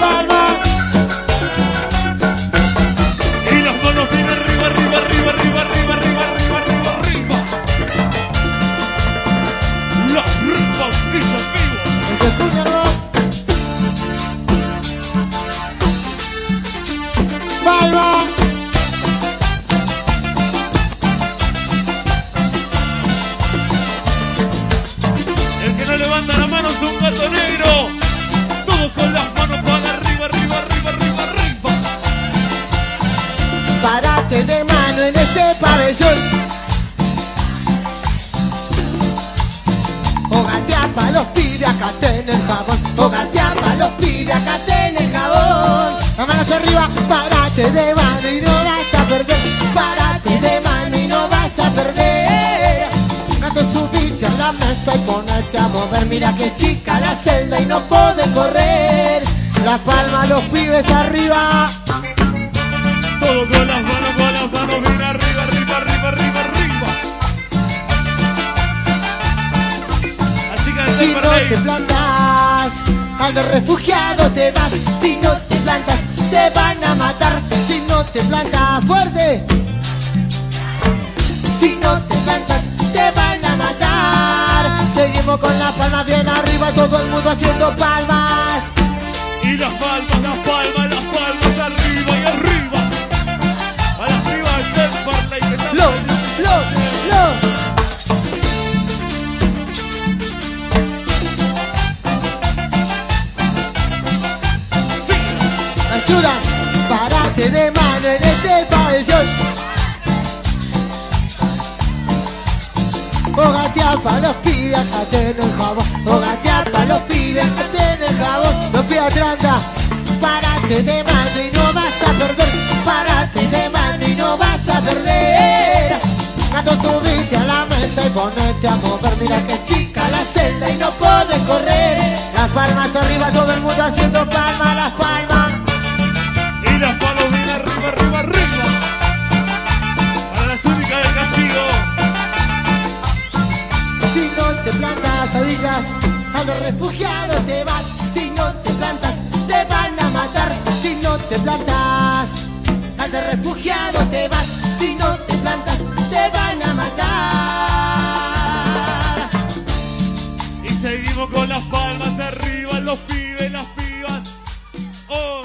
Vamos. Y los conocidos arriba, arriba, arriba, arriba, arriba, arriba, arriba, arriba, arriba. Los ricos, mis Vamos. El que no levanta la mano es un palo negro. Parate de mano en este pabellón. O gatea pa' los pibes, acá tenés jabón. O gatea pa' los pibes, acá tenés jabón. Las manos arriba, parate de mano y no vas a perder. Parate de mano y no vas a perder. Gato subiste a la mesa y ponerte a mover. Mira que chica la celda y no podés correr. Las palmas, los pibes arriba. No te plantas, cuando refugiado te vas. Si no te plantas, te van a matar. Si no te plantas fuerte. Si no te plantas, te van a matar. Seguimos con las palmas bien arriba, todo el mundo haciendo palmas. Y las palmas, las palmas Ayuda, parate de mano en este pabellón. O gatea pa' los pibes, acá tenés jabón. O gatea pa' los pibes, acá tenés jabón. Los pibes tranca, parate de mano y no vas a perder. Parate de mano y no vas a perder. Gato subiste a la mesa y ponete a mover. Mira que a los refugiados te vas si no te plantas, te van a matar si no te plantas. A los refugiados te vas si no te plantas, te van a matar. Y seguimos con las palmas arriba, los pibes, y las pibas. Oh,